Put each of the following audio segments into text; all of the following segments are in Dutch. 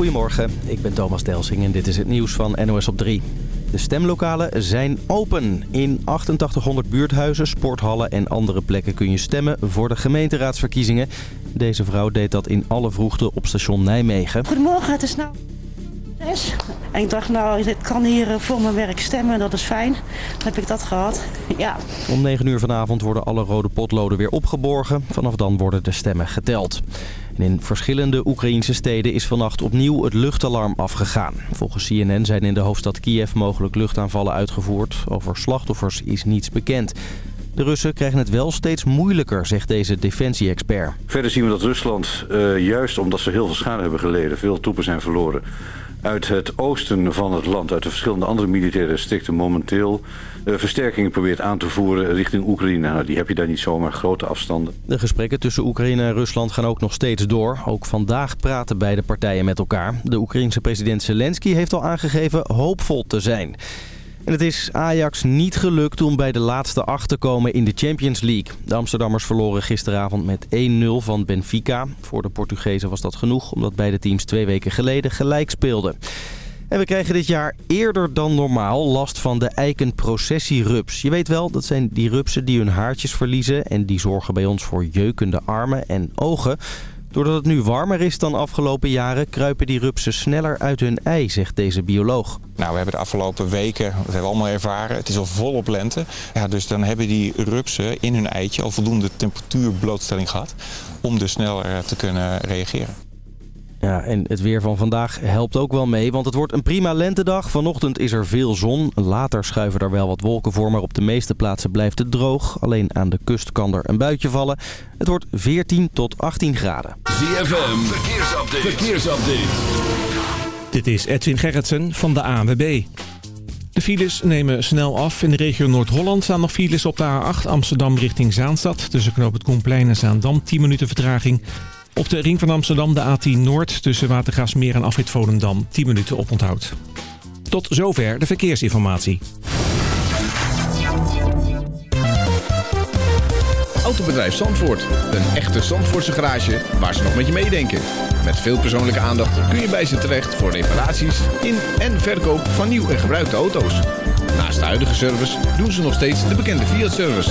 Goedemorgen, ik ben Thomas Delsing en dit is het nieuws van NOS op 3. De stemlokalen zijn open. In 8800 buurthuizen, sporthallen en andere plekken kun je stemmen voor de gemeenteraadsverkiezingen. Deze vrouw deed dat in alle vroegte op station Nijmegen. Goedemorgen, het is nou zes. En ik dacht, nou, ik kan hier eh, voor mijn werk stemmen, dat is fijn. Dan heb ik dat gehad. Ja. Om 9 uur vanavond worden alle rode potloden weer opgeborgen. Vanaf dan worden de stemmen geteld. In verschillende Oekraïnse steden is vannacht opnieuw het luchtalarm afgegaan. Volgens CNN zijn in de hoofdstad Kiev mogelijk luchtaanvallen uitgevoerd. Over slachtoffers is niets bekend. De Russen krijgen het wel steeds moeilijker, zegt deze defensie-expert. Verder zien we dat Rusland, uh, juist omdat ze heel veel schade hebben geleden, veel troepen zijn verloren uit het oosten van het land, uit de verschillende andere militaire districten momenteel uh, versterkingen probeert aan te voeren richting Oekraïne. Nou, die heb je daar niet zomaar grote afstanden. De gesprekken tussen Oekraïne en Rusland gaan ook nog steeds door. Ook vandaag praten beide partijen met elkaar. De Oekraïense president Zelensky heeft al aangegeven hoopvol te zijn. En het is Ajax niet gelukt om bij de laatste acht te komen in de Champions League. De Amsterdammers verloren gisteravond met 1-0 van Benfica. Voor de Portugezen was dat genoeg, omdat beide teams twee weken geleden gelijk speelden. En we krijgen dit jaar eerder dan normaal last van de eikenprocessierups. Je weet wel, dat zijn die rupsen die hun haartjes verliezen... en die zorgen bij ons voor jeukende armen en ogen... Doordat het nu warmer is dan afgelopen jaren... kruipen die rupsen sneller uit hun ei, zegt deze bioloog. Nou, we hebben de afgelopen weken, dat hebben we allemaal ervaren... het is al volop lente. Ja, dus dan hebben die rupsen in hun eitje al voldoende temperatuurblootstelling gehad... om dus sneller te kunnen reageren. Ja, en het weer van vandaag helpt ook wel mee, want het wordt een prima lentedag. Vanochtend is er veel zon. Later schuiven er wel wat wolken voor, maar op de meeste plaatsen blijft het droog. Alleen aan de kust kan er een buitje vallen. Het wordt 14 tot 18 graden. ZFM, verkeersupdate. verkeersupdate. Dit is Edwin Gerritsen van de ANWB. De files nemen snel af. In de regio Noord-Holland staan nog files op de A8 Amsterdam richting Zaanstad. Tussen knoop het Koenplein en Zaandam 10 minuten vertraging. Op de ring van Amsterdam de A10 Noord tussen Watergraafsmeer en Afrit Volendam 10 minuten oponthoud. Tot zover de verkeersinformatie. Autobedrijf Zandvoort. Een echte Zandvoortse garage waar ze nog met je meedenken. Met veel persoonlijke aandacht kun je bij ze terecht voor reparaties in en verkoop van nieuw en gebruikte auto's. Naast de huidige service doen ze nog steeds de bekende Fiat-service.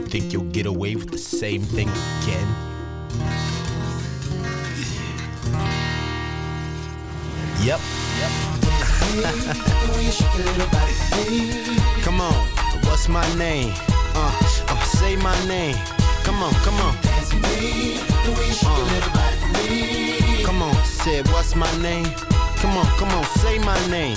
You think you'll get away with the same thing again? Yep. Come on, what's my name? Uh, uh, say my name. Come on, come on. Uh, come on, say what's my name? Come on, come on, say my name.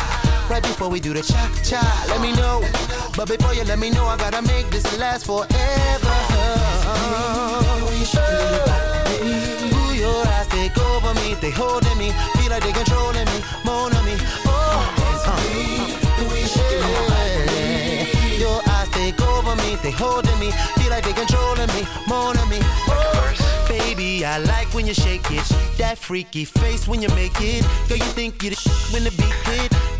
right before we do the cha cha. Let me know, but before you let me know, I gotta make this last forever. Ooh, your eyes take over me, they holding me, feel like they controlling me, more on me. Oh, yeah. Your eyes take over me, they holding me, feel like they controlling me, more on me. Oh, baby, I like when you shake it, that freaky face when you make it. Girl, you think you the sh- when the beat hit.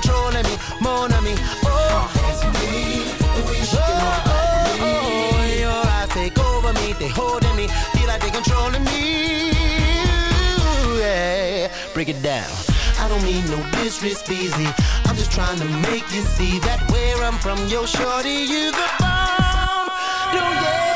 Controlling me, more than me. Oh, oh, oh, your eyes take over me, they holding me, feel like they controlling me. Yeah, break it down. I don't mean no disrespect, easy. I'm just trying to make you see that where I'm from, yo, shorty, you the bomb. Don't get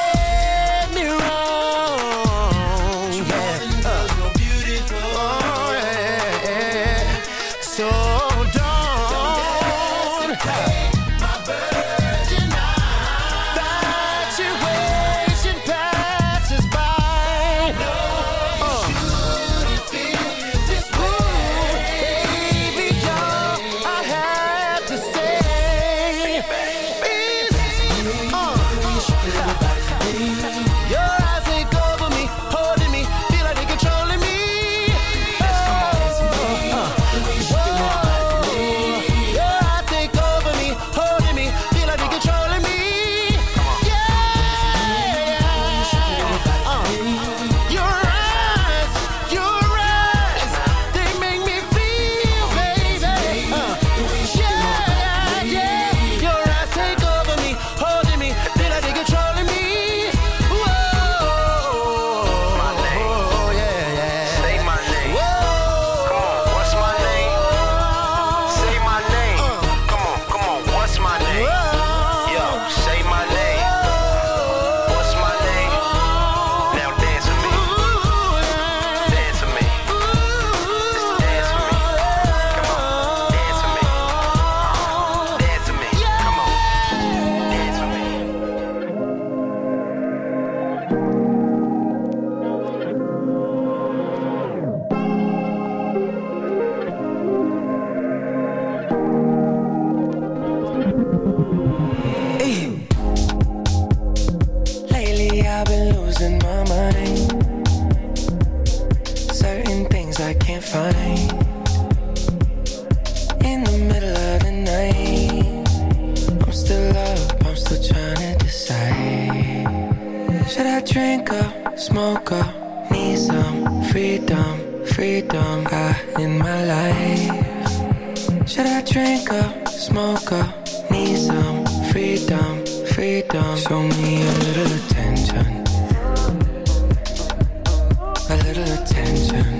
freedom, freedom ah, in my life? Should I drink up, smoke up, need some freedom, freedom? Show me a little attention, a little attention.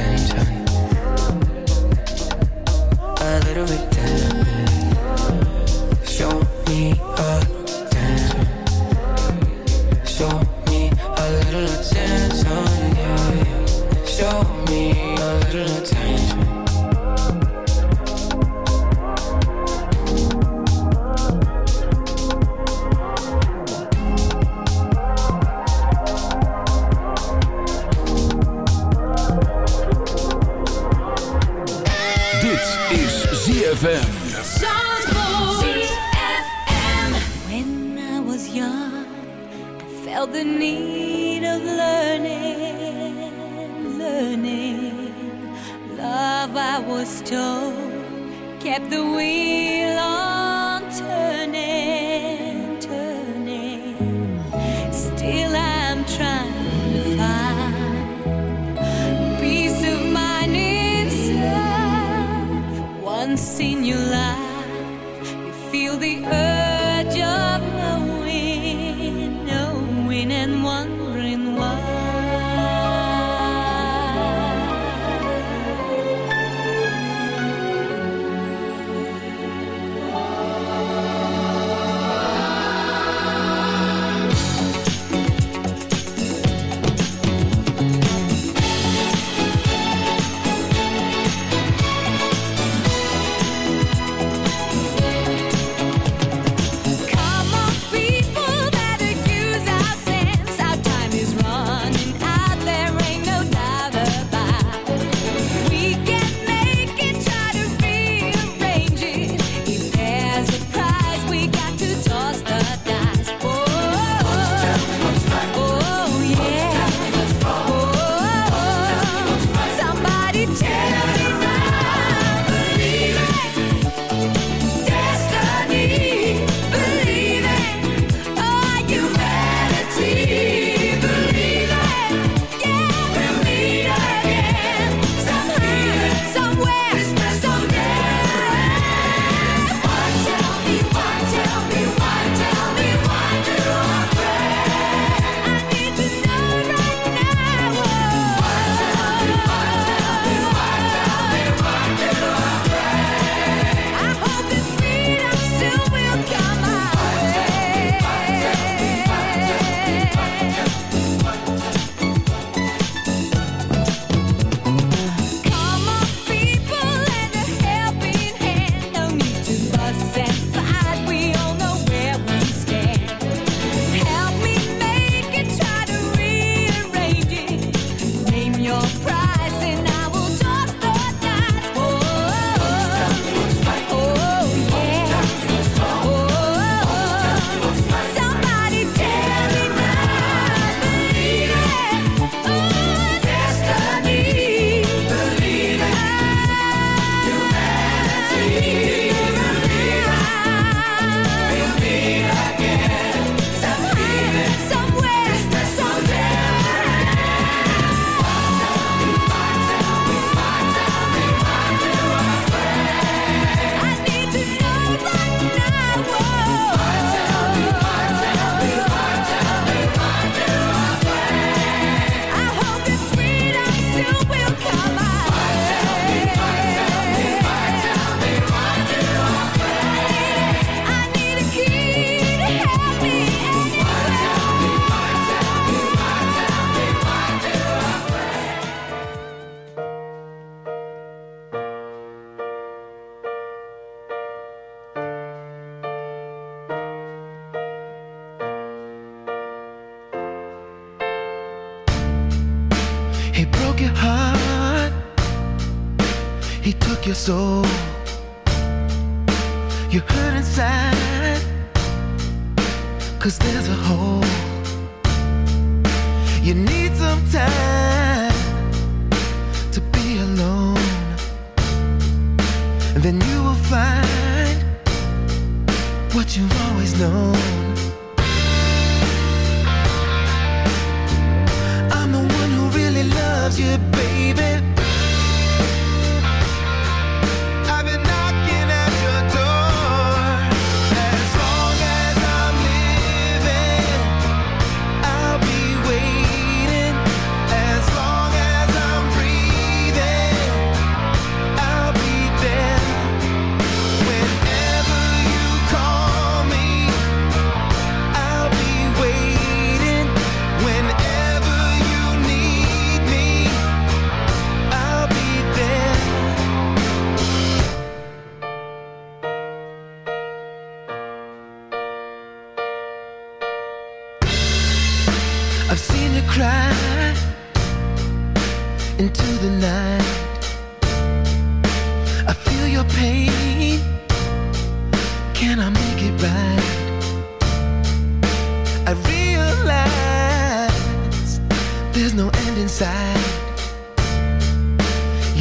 little bit tender.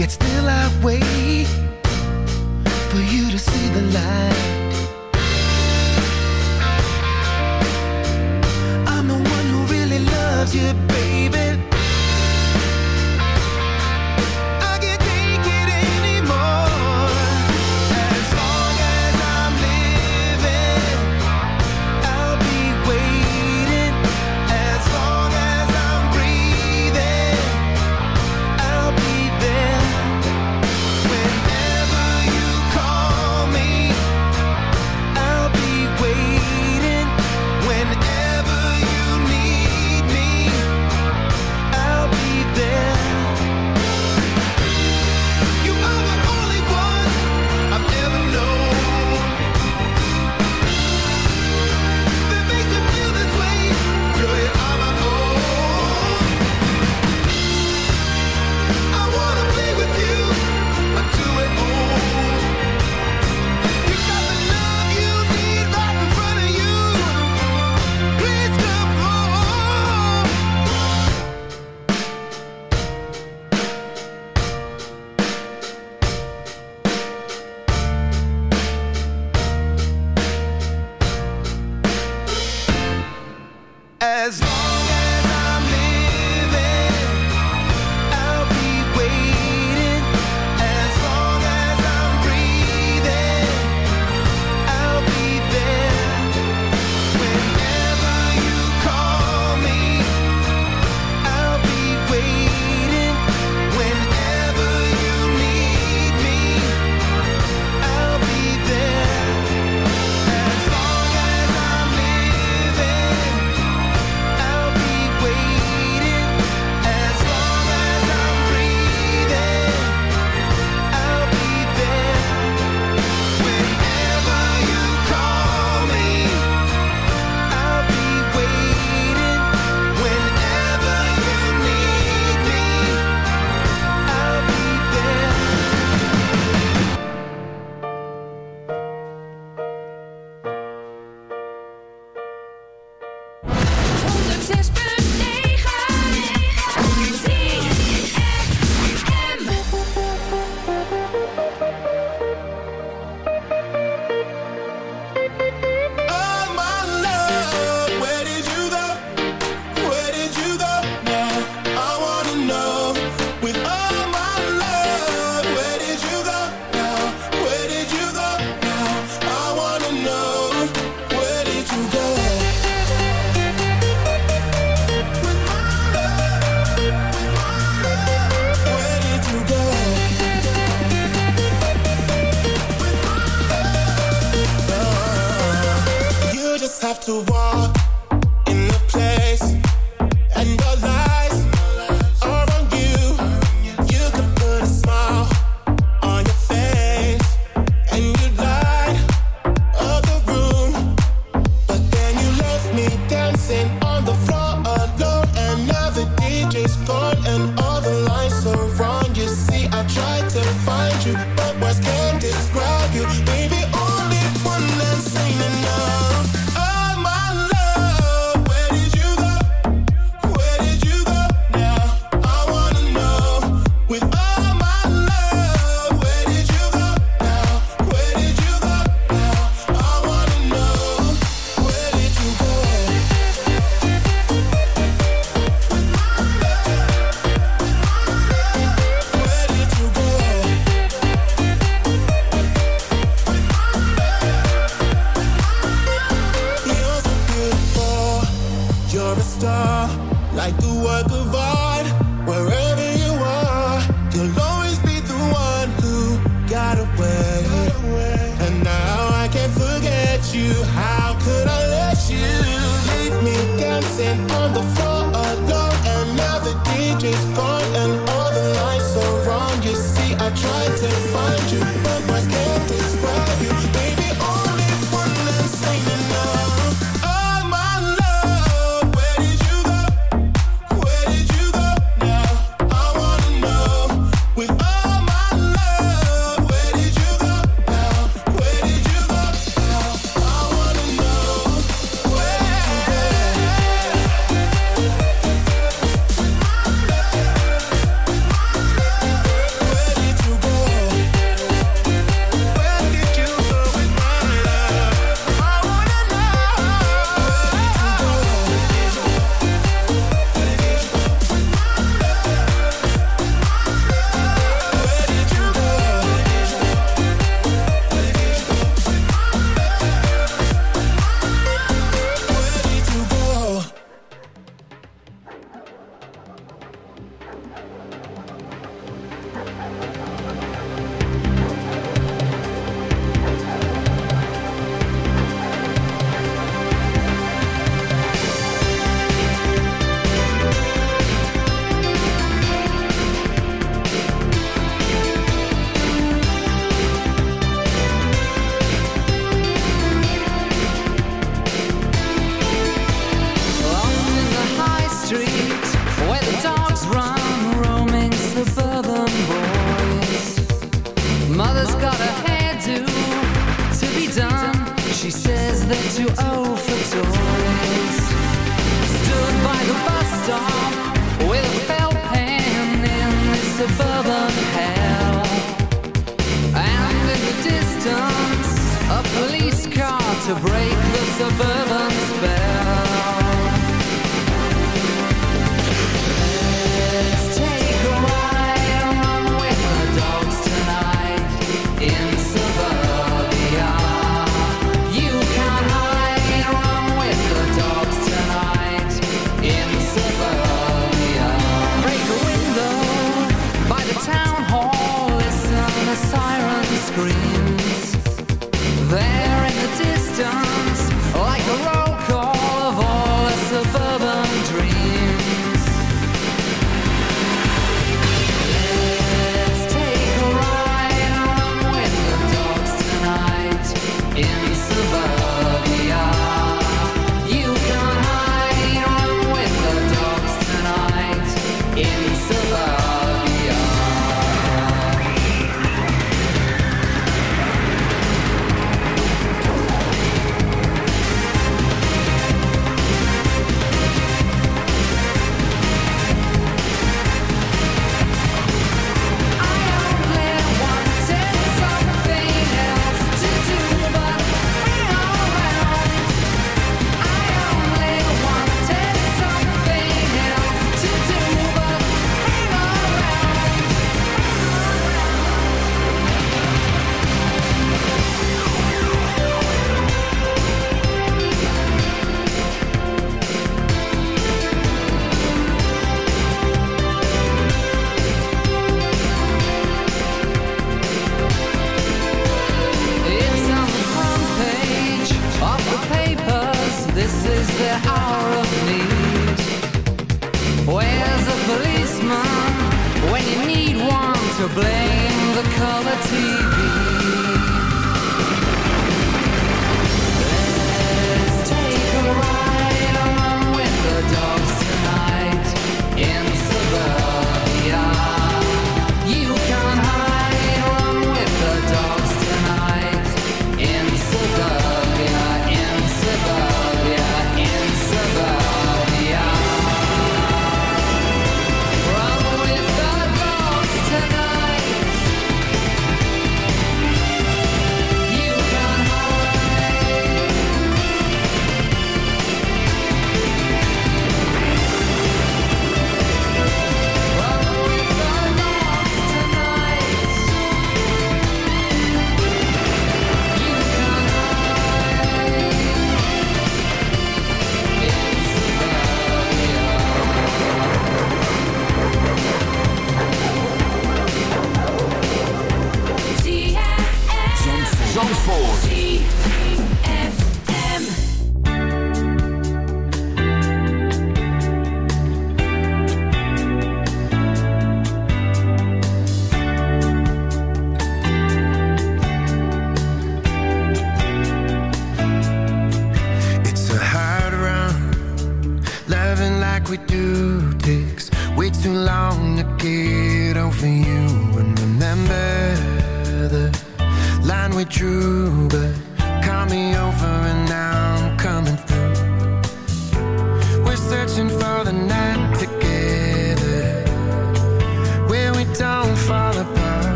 Yet still I wait for you to see the light. I'm the one who really loves you, baby.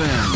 ZFM.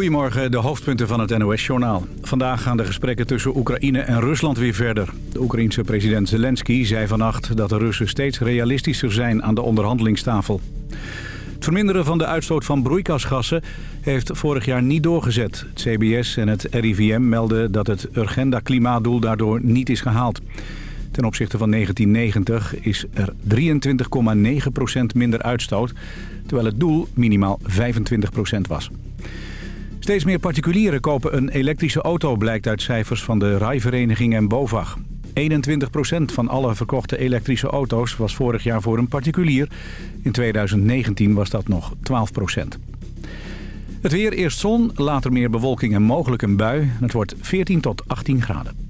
Goedemorgen, de hoofdpunten van het NOS-journaal. Vandaag gaan de gesprekken tussen Oekraïne en Rusland weer verder. De Oekraïense president Zelensky zei vannacht dat de Russen steeds realistischer zijn aan de onderhandelingstafel. Het verminderen van de uitstoot van broeikasgassen heeft vorig jaar niet doorgezet. Het CBS en het RIVM melden dat het Urgenda-klimaatdoel daardoor niet is gehaald. Ten opzichte van 1990 is er 23,9% minder uitstoot... terwijl het doel minimaal 25% was. Steeds meer particulieren kopen een elektrische auto... blijkt uit cijfers van de rijvereniging en BOVAG. 21% van alle verkochte elektrische auto's was vorig jaar voor een particulier. In 2019 was dat nog 12%. Het weer, eerst zon, later meer bewolking en mogelijk een bui. Het wordt 14 tot 18 graden.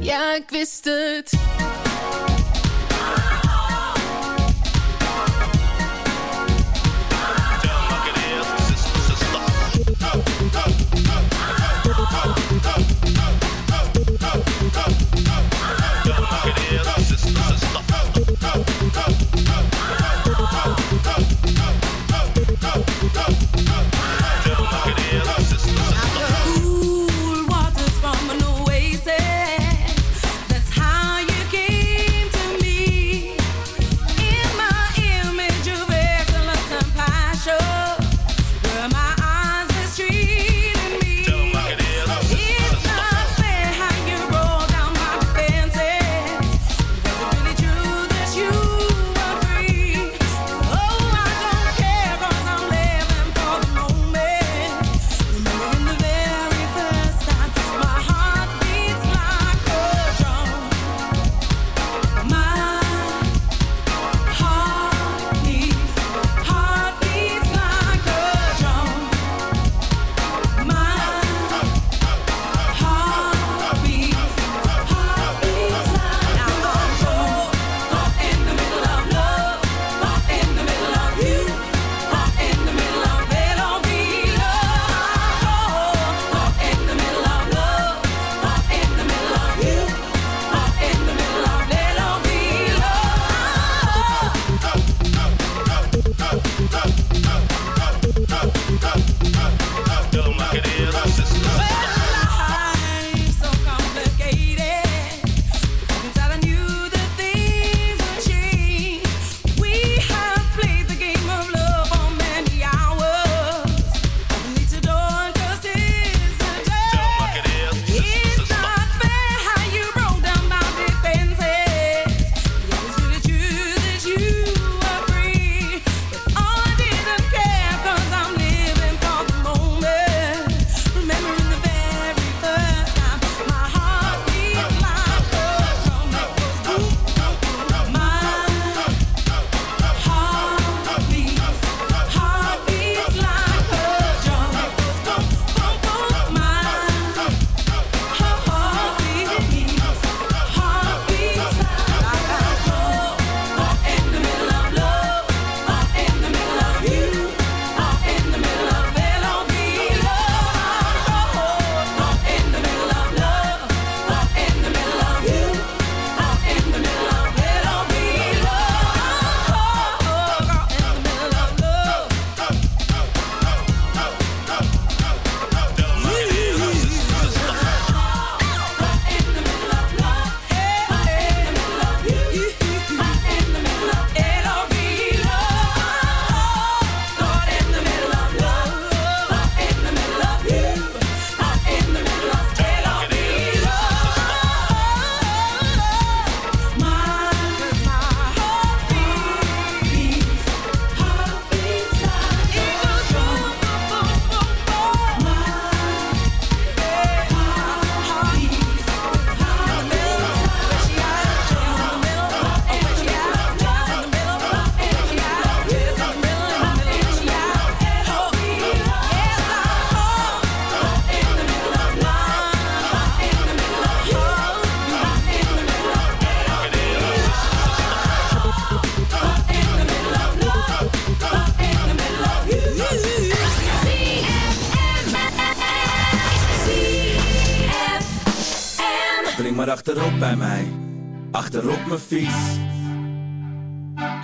Ja, ik wist het.